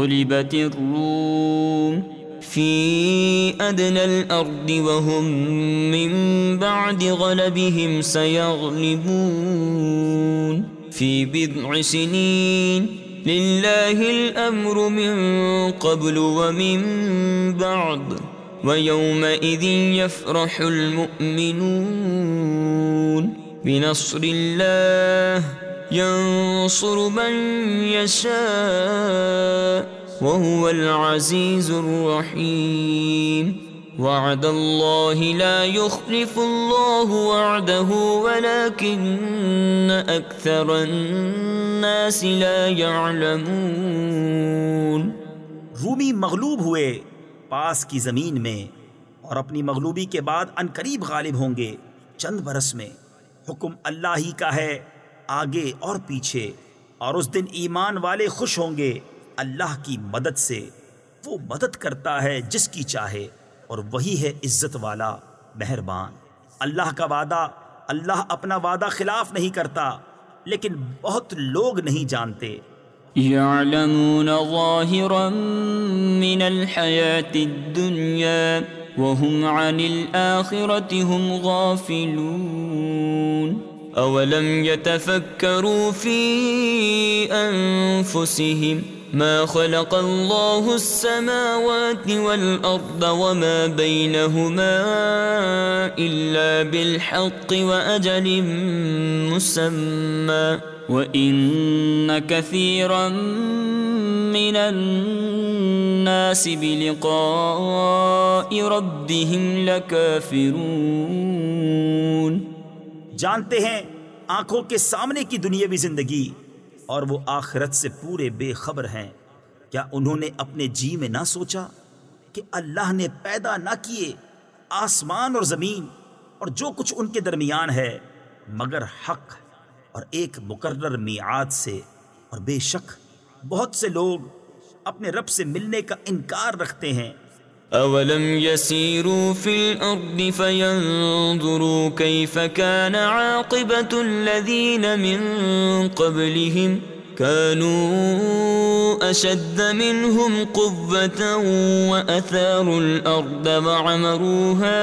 غلبت الروم في أدنى الأرض وهم من بعد غلبهم سيغلبون في بضع سنين لله الأمر من قبل ومن بعد ويومئذ يفرح المؤمنون بنصر الله ينصر من يشاء وهو العزيز الرحيم. وعد الله لا يخلف الله وعده، ولكن أكثر الناس لا يعلمون. رومی مغلوب ہوئے، پاس کی زمین میں، اور اپنی مغلوبی کے بعد انقریب غالب ہوں گے، چند برس میں۔ حکم اللہ ہی کا ہے، آگے اور پیچھے، اور اس دن ایمان والے خوش ہوں گے۔ اللہ کی مدد سے وہ مدد کرتا ہے جس کی چاہے، اور وہی ہے عزت والا مہربان۔ اللہ کا وعدہ، اللہ اپنا وعدہ خلاف نہیں کرتا، لیکن بہت لوگ نہیں جانتے۔ يعلمون ظاهرا من الحياة الدنيا وهم عن الآخرة هم غافلون۔ أولم يتفكروا في أنفسهم ما خلق الله السماوات والأرض وما بينهما إلا بالحق وأجل مسمى. وَإِنَّ كَثِيرًا مِّنَ النَّاسِ بِلِقَاءِ رَبِّهِمْ لَكَافِرُونَ. جانتے ہیں آنکھوں کے سامنے کی دنیاوی زندگی اور وہ آخرت سے پورے بے خبر ہیں۔ کیا انہوں نے اپنے جی میں نہ سوچا کہ اللہ نے پیدا نہ کیے آسمان اور زمین اور جو کچھ ان کے درمیان ہے، مگر حق اور ایک مقرر میعاد سے؟ اور بے شک بہت سے لوگ اپنے رب سے ملنے کا انکار رکھتے ہیں۔ اولم يسيروا في الارض فينظروا كيف كان عاقبة الذين من قبلهم كانوا اشد منهم قوة واثاروا الارض وعمروها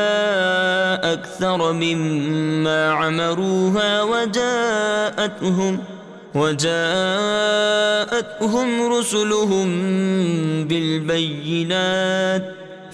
اكثر مما عمروها وجاءتهم وجاءتهم رسلهم بالبينات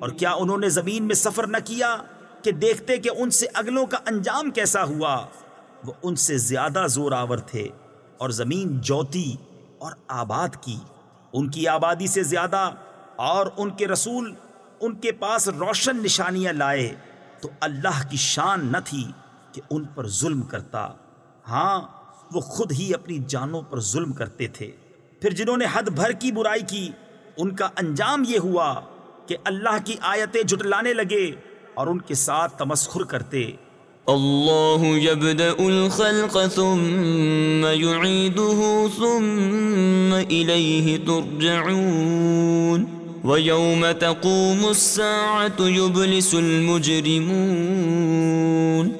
اور کیا انہوں نے زمین میں سفر نہ کیا کہ دیکھتے کہ ان سے اگلوں کا انجام کیسا ہوا؟ وہ ان سے زیادہ زور آور تھے اور زمین جوتی اور آباد کی۔ ان کی آبادی سے زیادہ اور ان کے رسول ان کے پاس روشن نشانیاں لائے۔ تو اللہ کی شان نہ تھی کہ ان پر ظلم کرتا۔ ہاں وہ خود ہی اپنی جانوں پر ظلم کرتے تھے۔ پھر جنہوں نے حد بھر کی برائی کی، ان کا انجام یہ ہوا کہ اللہ کی آیتیں جھٹلانے لگے اور ان کے ساتھ تمسخر کرتے۔ اللہ يبدأ الخلق ثم يعيده ثم إليه ترجعون۔ ويوم تقوم الساعة يبلس المجرمون۔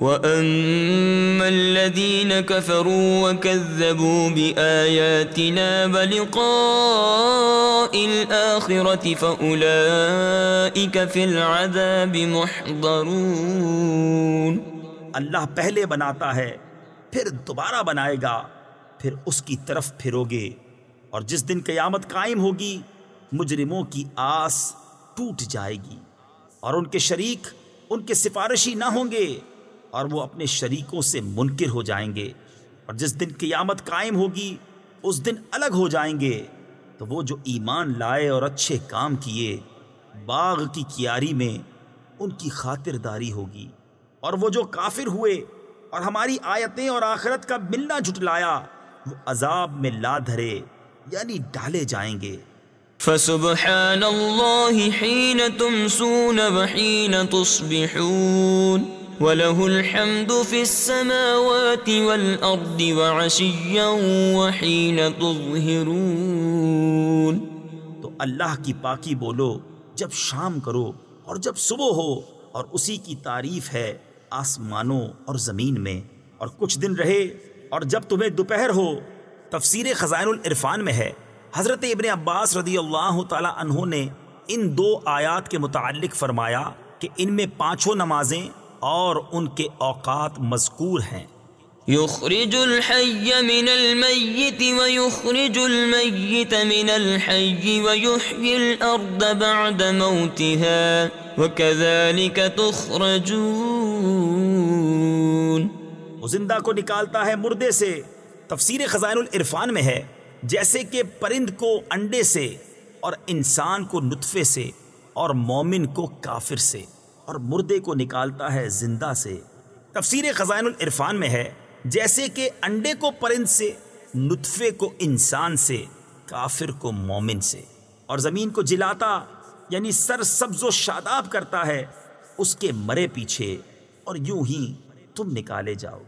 وأما الذين كفروا وكذبوا بآياتنا ولقاء الآخرة فأولئك في العذاب محضرون اللہ پہلے بناتا ہے، پھر دوبارہ بنائے گا، پھر اس کی طرف پھرو گے اور جس دن قیامت قائم ہوگی، مجرموں کی آس ٹوٹ جائے گی، اور ان کے شریک ان کے سفارشی نہ ہوں گے۔ اور وہ اپنے شریکوں سے منکر ہو جائیں گے اور جس دن قیامت قائم ہوگی، اس دن الگ ہو جائیں گے۔ تو وہ جو ایمان لائے اور اچھے کام کیے، باغ کی کیاری میں ان کی خاطرداری ہوگی۔ اور وہ جو کافر ہوئے اور ہماری آیتیں اور آخرت کا ملنا جھٹلایا، وہ عذاب میں لا دھرے یعنی ڈالے جائیں گے۔ فسبحان الله حين تمسون وحين تصبحون۔ وله الحمد في السماوات والأرض وعشيا وحين تظهرون تو اللہ کی پاکی بولو، جب شام کرو اور جب صبح ہو اور اسی کی تعریف ہے آسمانوں اور زمین میں اور کچھ دن رہے اور جب تمہیں دوپہر ہو، تفسیر خزائن العرفان میں ہے۔ حضرت ابن عباس رضی اللہ تعالی عنہ نے ان دو آیات کے متعلق فرمایا کہ ان میں پانچوں نمازیں اور ان کے اوقات مذکور ہیں۔ يخرج الحي من الميت ويخرج الميت من الحي ويحيي الأرض بعد موتها وكذلك تخرجون۔ وہ زندہ کو نکالتا ہے مردے سے تفسیر خزائن العرفان میں ہے جیسے کہ پرند کو انڈے سے اور انسان کو نطفے سے اور مومن کو کافر سے۔ اور مردے کو نکالتا ہے زندہ سے۔ تفسیر خزائن العرفان میں ہے، جیسے کہ انڈے کو پرند سے، نطفے کو انسان سے، کافر کو مومن سے۔ اور زمین کو جلاتا یعنی سر سبز و شاداب کرتا ہے، اس کے مرے پیچھے اور یوں ہی تم نکالے جاؤ۔ گے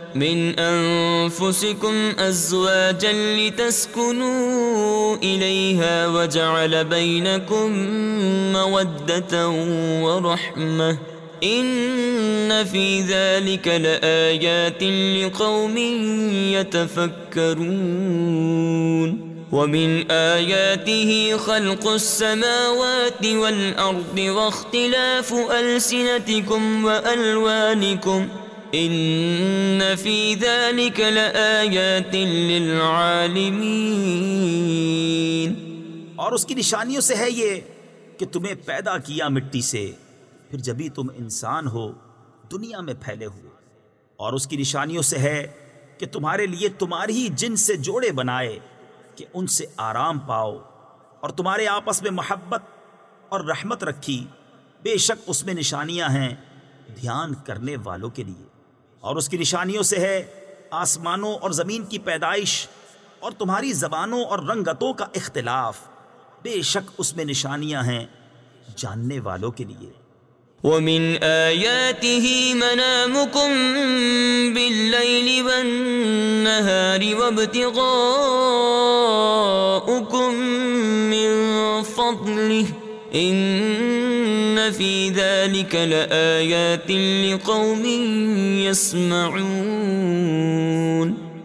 من أنفسكم أزواجا لتسكنوا إليها وجعل بينكم مودة ورحمة إن في ذلك لآيات لقوم يتفكرون ومن آياته خلق السماوات والأرض واختلاف ألسنتكم وألوانكم ۖ ان فی ذلك لآیات للعالمین اور اس کی نشانیوں سے ہے یہ کہ تمہیں پیدا کیا مٹی سے، پھر جبھی تم انسان ہو، دنیا میں پھیلے ہوئے اور اس کی نشانیوں سے ہے کہ تمہارے لیے تمہاری ہی جن سے جوڑے بنائے کہ ان سے آرام پاؤ اور تمہارے آپس میں محبت اور رحمت رکھی۔ بے شک اس میں نشانیاں ہیں دھیان کرنے والوں کے لیے۔ اور اس کی نشانیوں سے ہے آسمانوں اور زمین کی پیدائش اور تمہاری زبانوں اور رنگتوں کا اختلاف۔ بے شک اس میں نشانیاں ہیں جاننے والوں کے لیے۔ ومن آياته منامكم بالليل والنهار وابتغاؤكم من فضله ان في ذلك لآيات لقوم يسمعون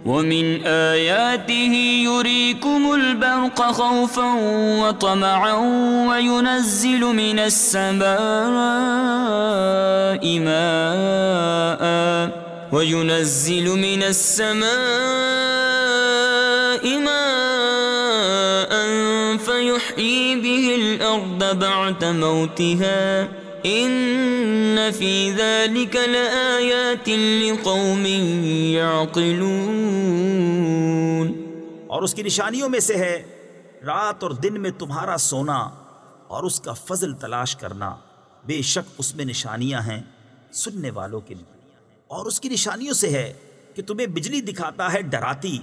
ومن آياته يريكم البرق خوفا وطمعا وينزل من السماء ماء وينزل من السماء به الأرض بعد موتها ان في ذلك لآيات لقوم يعقلون اور اس کی نشانیوں میں سے ہے رات اور دن میں تمہارا سونا اور اس کا فضل تلاش کرنا۔ بے شک اس میں نشانیاں ہیں سننے والوں کے لیے۔ اور اس کی نشانیوں سے ہے کہ تمہیں بجلی دکھاتا ہے، ڈراتی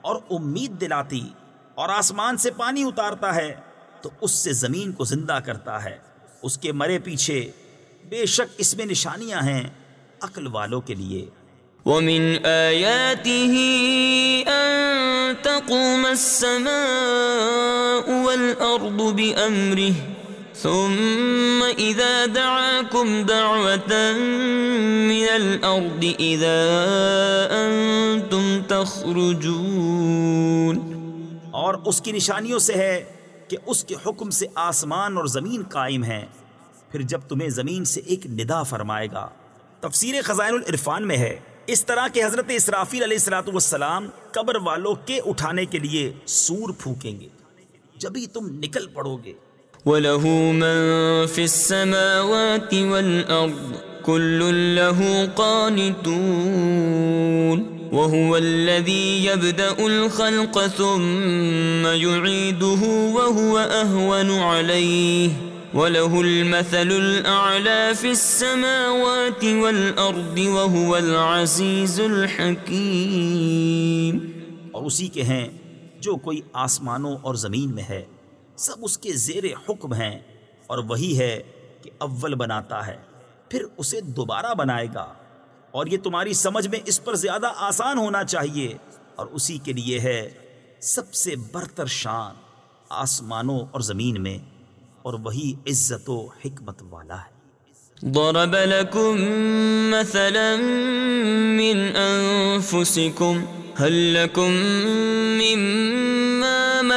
اور امید دلاتی اور آسمان سے پانی اتارتا ہے۔ تو اس سے زمین کو زندہ کرتا ہے۔ اس کے مرے پیچھے بے شک اس میں نشانیاں ہیں عقل والوں کے لیے۔ ومن آياته أن تقوم السماء والأرض بأمره ثم إذا دعاكم دعوة من الأرض إذا أنتم تخرجون۔ اور اس کی نشانیوں سے ہے کہ اس کے حکم سے آسمان اور زمین قائم ہیں۔ پھر جب تمہیں زمین سے ایک ندا فرمائے گا۔ تفسیر خزائن العرفان میں ہے۔ اس طرح کہ حضرت اسرافیل علیہ السلاۃ والسلام قبر والوں کے اٹھانے کے لیے سور پھونکیں گے۔ جبھی تم نکل پڑو گے۔ وله من في السماوات والأرض كل له قانتون وهو الذي يبدأ الخلق ثم يعيده وهو أهون عليه وله المثل الأعلى في السماوات والأرض وهو العزيز الحكيم اور اسی کے ہیں جو کوئی آسمانوں اور زمین میں ہے، سب اس کے زیر حکم ہیں اور وہی ہے کہ اول بناتا ہے۔ پھر اسے دوبارہ بنائے گا۔ اور یہ تمہاری سمجھ میں اس پر زیادہ آسان ہونا چاہیے۔ اور اسی کے لیے ہے سب سے برتر شان آسمانوں اور زمین میں، اور وہی عزت و حکمت والا ہے۔ ضرب لكم مثلا من أنفسكم، هل لكم مما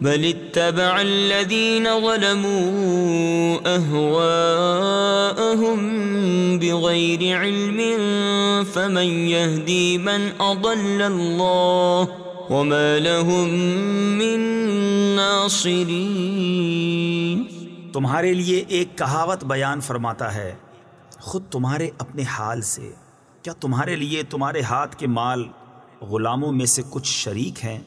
بل اتبع الذين ظلموا أهواءهم بغير علم فمن يهدي من أضل الله وما لهم من ناصرين تمہارے لیے ایک کہاوت بیان فرماتا ہے، خود تمہارے اپنے حال سے، کیا تمہارے لیے تمہارے ہاتھ کے مال غلاموں میں سے کچھ شریک ہیں؟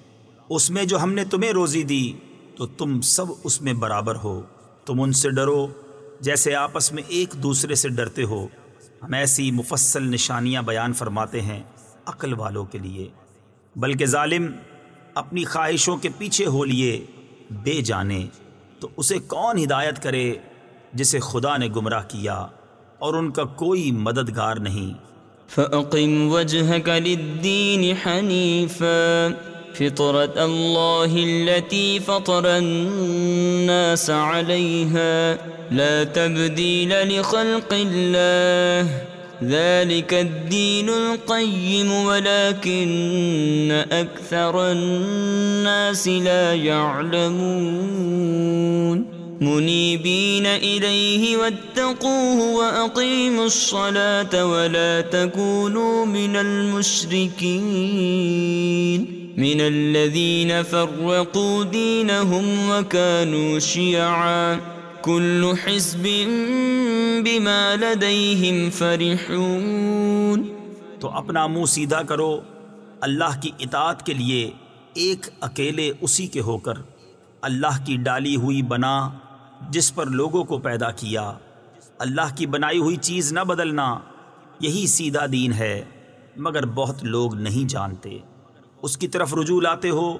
اس میں جو ہم نے تمہیں روزی دی، تو تم سب اس میں برابر ہو۔ تم ان سے ڈرو، جیسے آپس میں ایک دوسرے سے ڈرتے ہو۔ ہم ایسی مفصل نشانیاں بیان فرماتے ہیں عقل والوں کے لیے۔ بلکہ ظالم اپنی خواہشوں کے پیچھے ہو لیے بے جانے، تو اسے کون ہدایت کرے جسے خدا نے گمراہ کیا اور ان کا کوئی مددگار نہیں؟ فأقم وجهك للدين حنيفا۔ فطرة الله التي فطر الناس عليها لا تبديل لخلق الله. ذلك الدين القيم، ولكن أكثر الناس لا يعلمون. منيبين إليه واتقوه وأقيموا الصلاة ولا تكونوا من المشركين. من الذين فرقوا دينهم وكانوا شيعا. كل حزب بما لديهم فرحون. تو اپنا منہ سیدھا کرو، اللہ کی اطاعت کے لیے ایک اکیلے اسی کے ہو کر اللہ کی ڈالی ہوئی بنا جس پر لوگوں کو پیدا کیا۔ اللہ کی بنائی ہوئی چیز نہ بدلنا، یہی سیدھا دین ہے، مگر بہت لوگ نہیں جانتے۔ اس کی طرف رجوع لاتے ہو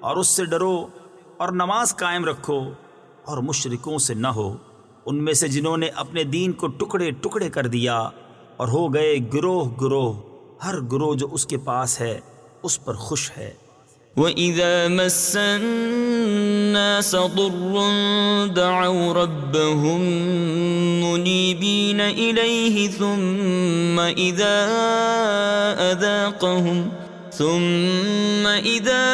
اور اس سے ڈرو اور نماز قائم رکھو اور مشرکوں سے نہ ہو۔ ان میں سے جنہوں نے اپنے دین کو ٹکڑے ٹکڑے کر دیا اور ہو گئے گروہ گروہ، ہر گروہ جو اس کے پاس ہے، اس پر خوش ہے۔ وَإِذَا مَسَّ النَّاسَ ضُرٌّ دَعَوْا رَبَّهُم مُنِيبِينَ إِلَيْهِ ثُمَّ إِذَا أَذَاقَهُمْ ثم إذا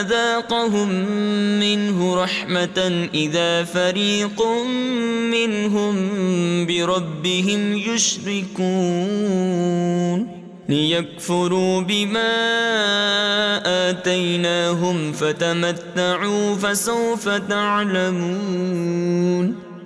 أذاقهم منه رحمة، إذا فريق منهم بربهم يشركون، ليكفروا بما آتيناهم فتمتعوا فسوف تعلمون.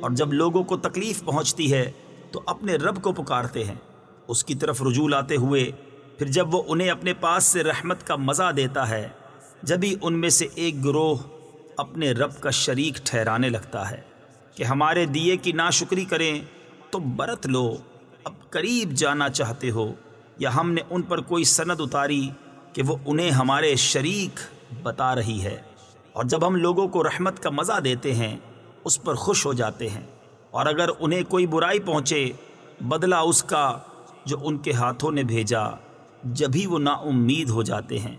اور جب لوگوں کو تکلیف پہنچتی ہے تو اپنے رب کو پکارتے ہیں۔ اس کی طرف رجوع لاتے ہوئے پھر جب وہ انہیں اپنے پاس سے رحمت کا مزہ دیتا ہے جبھی ان میں سے ایک گروہ اپنے رب کا شریک ٹھہرانے لگتا ہے کہ ہمارے دیے کی ناشکری کریں، تو برت لو، اب قریب جانا چاہتے ہو، یا ہم نے ان پر کوئی سند اتاری کہ وہ انہیں ہمارے شریک بتا رہی ہے۔ اور جب ہم لوگوں کو رحمت کا مزہ دیتے ہیں اس پر خوش ہو جاتے ہیں۔ اور اگر انہیں کوئی برائی پہنچے، بدلہ اس کا جو ان کے ہاتھوں نے بھیجا جبھی وہ نا امید ہو جاتے ہیں۔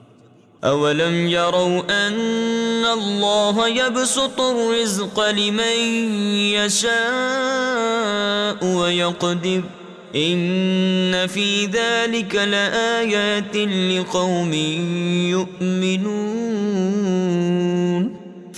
اولم يروا ان الله يبسط الرزق لمن يشاء ويقدر ان في ذلك لآيات لقوم يؤمنون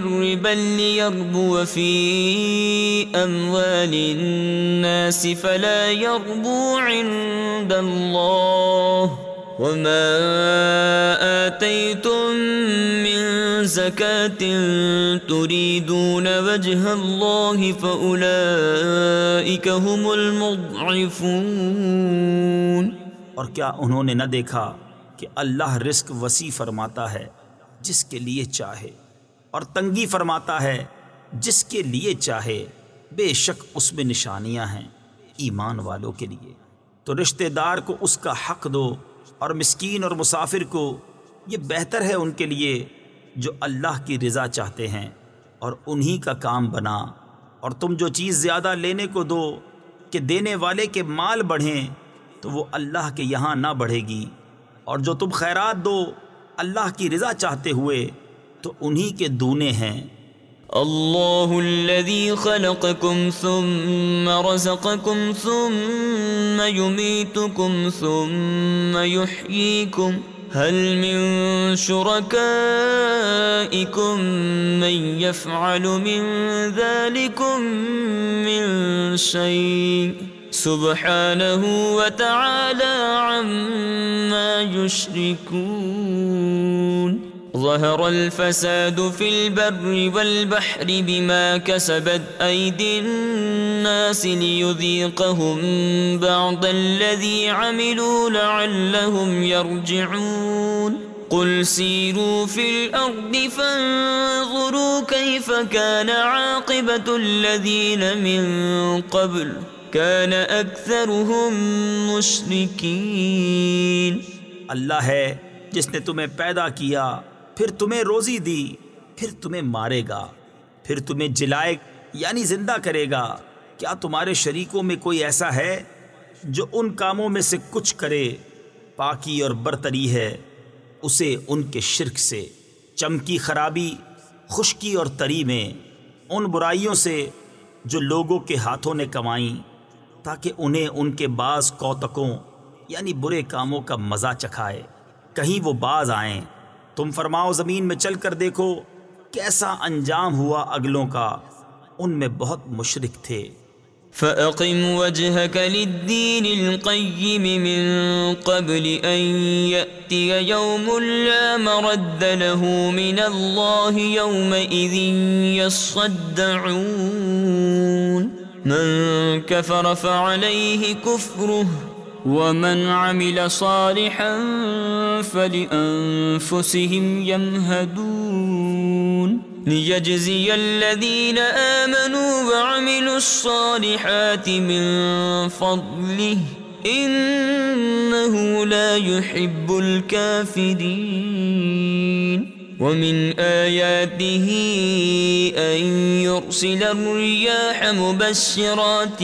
من ربا ليربو في أموال الناس فلا يربو عند الله وما آتيتم من زكاة تريدون وجه الله فأولئك هم المضعفون اور کیا انہوں نے نہ دیکھا کہ اللہ رزق وسیع فرماتا ہے جس کے لیے چاہے؟ اور تنگی فرماتا ہے، جس کے لیے چاہے، بے شک اس میں نشانیاں ہیں ایمان والوں کے لیے۔ تو رشتہ دار کو اس کا حق دو اور مسکین اور مسافر کو یہ بہتر ہے ان کے لیے جو اللہ کی رضا چاہتے ہیں اور انہی کا کام بنا۔ اور تم جو چیز زیادہ لینے کو دو کہ دینے والے کے مال بڑھیں، تو وہ اللہ کے یہاں نہ بڑھے گی۔ اور جو تم خیرات دو، اللہ کی رضا چاہتے ہوئے تو انہی کے دونے ہیں۔ اللہ الذي خلقكم ثم رزقكم ثم يميتكم ثم يحييكم هل من شركائكم من يفعل من ذلكم من شيء سبحانه وتعالى عما يشركون ظهر الفساد في البر والبحر بما كسبت أيدي الناس ليذيقهم بعض الذي عملوا لعلهم يرجعون. قل سيروا في الأرض فانظروا كيف كان عاقبة الذين من قبل. كان أكثرهم مشركين. اللہ ہے جس نے تمہیں پیدا کیا پھر تمہیں روزی دی، پھر تمہیں مارے گا، پھر تمہیں جلائے یعنی زندہ کرے گا۔ کیا تمہارے شریکوں میں کوئی ایسا ہے جو ان کاموں میں سے کچھ کرے؟ پاکی اور برتری ہے، اسے ان کے شرک سے، چمکی خرابی، خشکی اور تری میں، ان برائیوں سے جو لوگوں کے ہاتھوں نے کمائیں، تاکہ انہیں ان کے بعض کوتکوں یعنی برے کاموں کا مزہ چکھائے۔ کہیں وہ باز آئیں۔ تم فرماؤ زمین میں چل کر دیکھو کیسا انجام ہوا اگلوں کا۔ ان میں بہت مشرک تھے۔ فأقم وجهك للدين القيم من قبل أن يأتي يوم لا مرد له من الله يومئذ يصدعون۔ من كفر فعليه كفره ومن عمل صالحا فلأنفسهم يمهدون ليجزي الذين آمنوا وعملوا الصالحات من فضله إنه لا يحب الكافرين ومن آياته أن يرسل الرياح مبشرات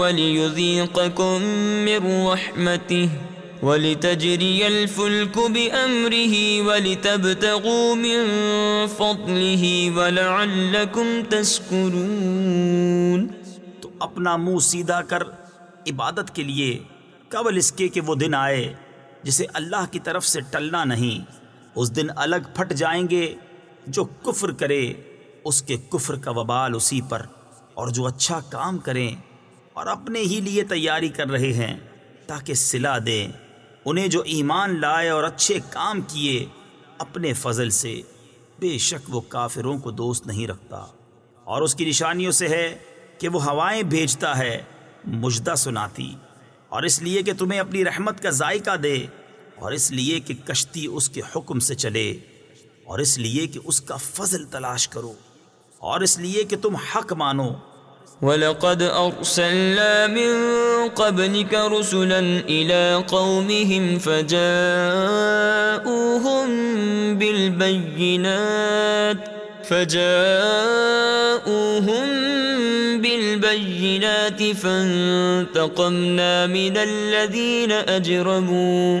وليذيقكم من رحمته ولتجري الفلك بأمره ولتبتغوا من فضله ولعلكم تشكرون تو اپنا منہ سیدھا کر عبادت کے لیے قبل اس کے کہ وہ دن آئے جسے اللہ کی طرف سے ٹلنا نہیں۔ اس دن الگ پھٹ جائیں گے، جو کفر کرے، اس کے کفر کا وبال اسی پر، اور جو اچھا کام کریں اور اپنے ہی لیے تیاری کر رہے ہیں، تاکہ صلہ دیں۔ انہیں جو ایمان لائے اور اچھے کام کیے، اپنے فضل سے۔ بے شک وہ کافروں کو دوست نہیں رکھتا۔ اور اس کی نشانیوں سے ہے کہ وہ ہوائیں بھیجتا ہے مجدہ سناتی۔ اور اس لیے کہ تمہیں اپنی رحمت کا ذائقہ دے اور اس لیے کہ کشتی اس کے حکم سے چلے اور اس لیے کہ اس کا فضل تلاش کرو اور اس لیے کہ تم حق مانو۔ ولقد أرسلنا من قبلك رسلا إلى قومهم فجاءوهم بالبينات فجاءوهم بالبينات فانتقمنا من الذين أجرموا۔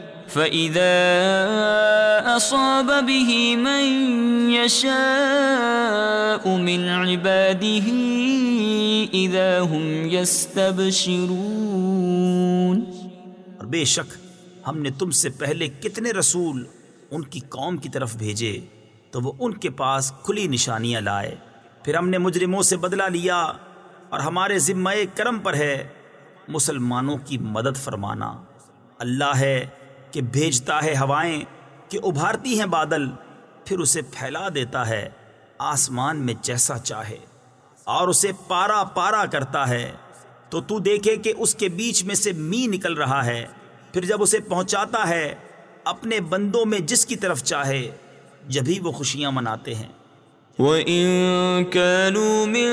فإذا أصاب به من يشاء من عباده إذا هم يستبشرون اور بے شک ہم نے تم سے پہلے کتنے رسول ان کی قوم کی طرف بھیجے تو وہ ان کے پاس کھلی نشانیاں لائے۔ پھر ہم نے مجرموں سے بدلہ لیا اور ہمارے ذمہ کرم پر ہے مسلمانوں کی مدد فرمانا۔ اللہ ہے کہ بھیجتا ہے ہوائیں کہ ابھارتی ہیں بادل، پھر اسے پھیلا دیتا ہے، آسمان میں جیسا چاہے، اور اسے پارا پارا کرتا ہے۔ تو تو دیکھے کہ اس کے بیچ میں سے می نکل رہا ہے، پھر جب اسے پہنچاتا ہے، اپنے بندوں میں جس کی طرف چاہے، جبھی وہ خوشیاں مناتے ہیں۔ وَإِن كَانُوا مِن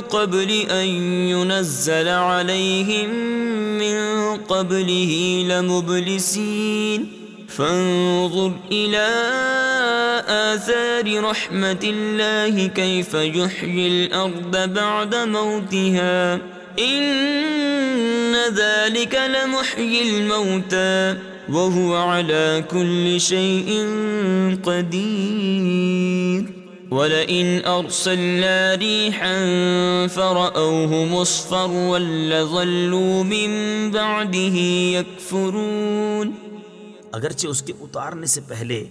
قَبْلِ أَن يُنَزَّلَ عَلَيْهِم مِّن قَبْلِهِ لَمُبْلِسِينَ فانظر إلى آثار رحمة الله كيف يحيي الأرض بعد موتها إن ذلك لمحيي الموتى وهو على كل شيء قدير ولئن أرسلنا ريحا فرأوه مصفرا لظلوا من بعده يكفرون اگرچہ اس کے اتارنے سے پہلے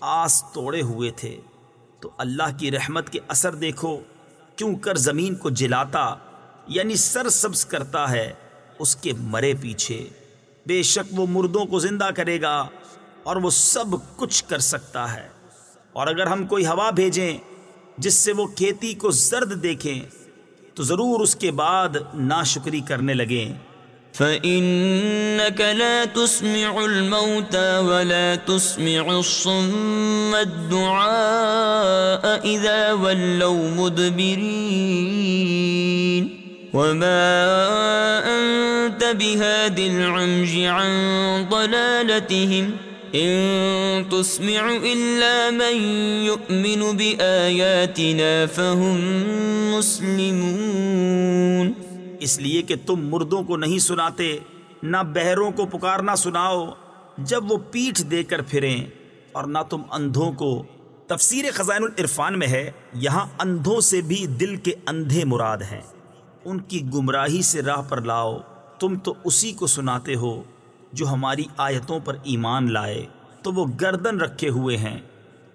آس توڑے ہوئے تھے، تو اللہ کی رحمت کے اثر دیکھو، کیوں کر زمین کو جلاتا یعنی سر سبز کرتا ہے اس کے مرے پیچھے۔ بے شک وہ مردوں کو زندہ کرے گا اور وہ سب کچھ کر سکتا ہے۔ اور اگر ہم کوئی ہوا بھیجیں جس سے وہ کھیتی کو زرد دیکھیں، تو ضرور اس کے بعد ناشکری کرنے لگیں۔ فإنك لا تسمع الموتى ولا تسمع الصم الدعاء إذا ولوا مدبرين وما أنت بهاد العمج عن ضلالتهم إن تسمع من يؤمن فهم مسلمون اس لیے کہ تم مردوں کو نہیں سناتے، نہ بہروں کو پکارنا سناؤ، جب وہ پیٹھ دے کر پھریں اور نہ تم اندھوں کو۔ تفسیر خزائن العرفان میں ہے، یہاں اندھوں سے بھی دل کے اندھے مراد ہیں۔ ان کی گمراہی سے راہ پر لاؤ، تم تو اسی کو سناتے ہو۔ جو ہماری آیتوں پر ایمان لائے، تو وہ گردن رکھے ہوئے ہیں۔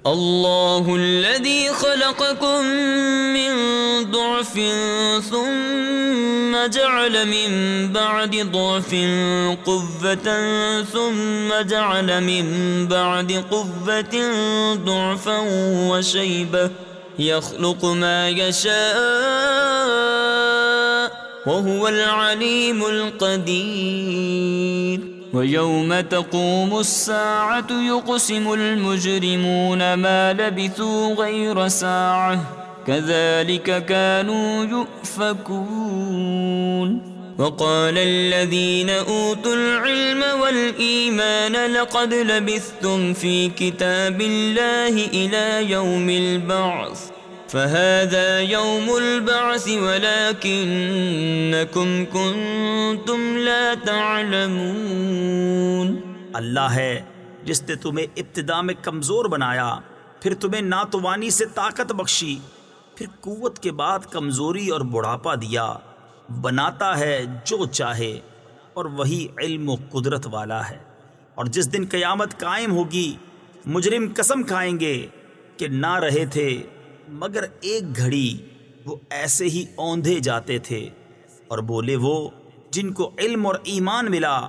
الله الذي خلقكم من ضعف ثم جعل من بعد ضعف قوة ثم جعل من بعد قوة ضعفا وشيبة يخلق ما يشاء وهو العليم القدير۔ ويوم تقوم الساعة يقسم المجرمون ما لبثوا غير ساعة. كذلك كانوا يؤفكون. وقال الذين أوتوا العلم والإيمان، لقد لبثتم في كتاب الله إلى يوم البعث. فهذا يوم البعث ولكنكم كنتم لا تعلمون اللہ ہے جس نے تمہیں ابتدا میں کمزور بنایا، پھر تمہیں ناتوانی سے طاقت بخشی، پھر قوت کے بعد کمزوری اور بڑھاپا دیا۔ بناتا ہے جو چاہے، اور وہی علم و قدرت والا ہے۔ اور جس دن قیامت قائم ہوگی، مجرم قسم کھائیں گے کہ نہ رہے تھے مگر ایک گھڑی وہ ایسے ہی اوندھے جاتے تھے اور بولے وہ، جن کو علم اور ایمان ملا،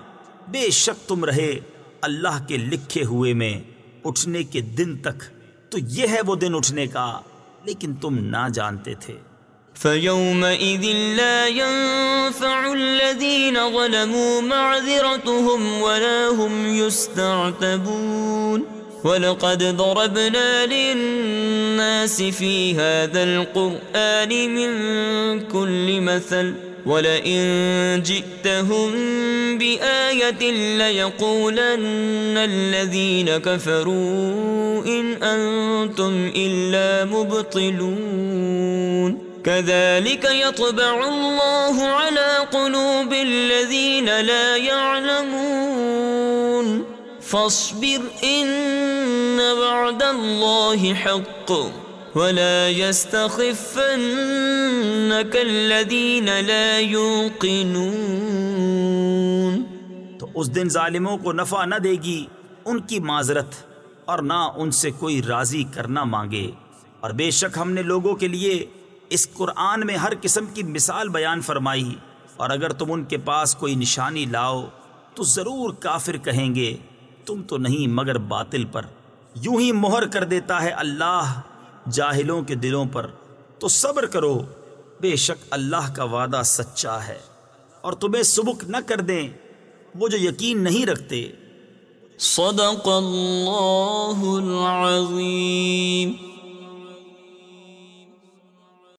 بے شک تم رہے اللہ کے لکھے ہوئے میں۔ اٹھنے کے دن تک تو یہ ہے وہ دن اٹھنے کا، لیکن تم نہ جانتے تھے۔ فَيَوْمَئِذٍ لَا يَنفَعُ الَّذِينَ ظَلَمُوا مَعْذِرَتُهُمْ وَلَا هُمْ يُسْتَعْتَبُونَ وَلَقَدْ ضَرَبْنَا لِلنَّاسِ فِي هَذَا الْقُرْآنِ مِنْ كُلِّ مَثَلٍ وَلَئِنْ جِئْتَهُمْ بِآيَةٍ لَيَقُولَنَّ الَّذِينَ كَفَرُوا إِنْ أَنْتُمْ إِلَّا مُبْطِلُونَ كذلك يطبع الله على قلوب الذين لا يعلمون فاصبر إن بعد الله حق ولا يستخفنك الذين لا يوقنون تو اس دن ظالموں کو نفع نہ دے گی، ان کی معذرت اور نہ ان سے کوئی راضی کرنا مانگے۔ اور بے شک ہم نے لوگوں کے لیے اس قرآن میں ہر قسم کی مثال بیان فرمائی۔ اور اگر تم ان کے پاس کوئی نشانی لاؤ، تو ضرور کافر کہیں گے، تم تو نہیں مگر باطل پر۔ یوں ہی مہر کر دیتا ہے اللہ جاہلوں کے دلوں پر، تو صبر کرو، بے شک اللہ کا وعدہ سچا ہے۔ اور تمہیں سبک نہ کر دیں، وہ جو یقین نہیں رکھتے۔ صدق اللہ العظیم۔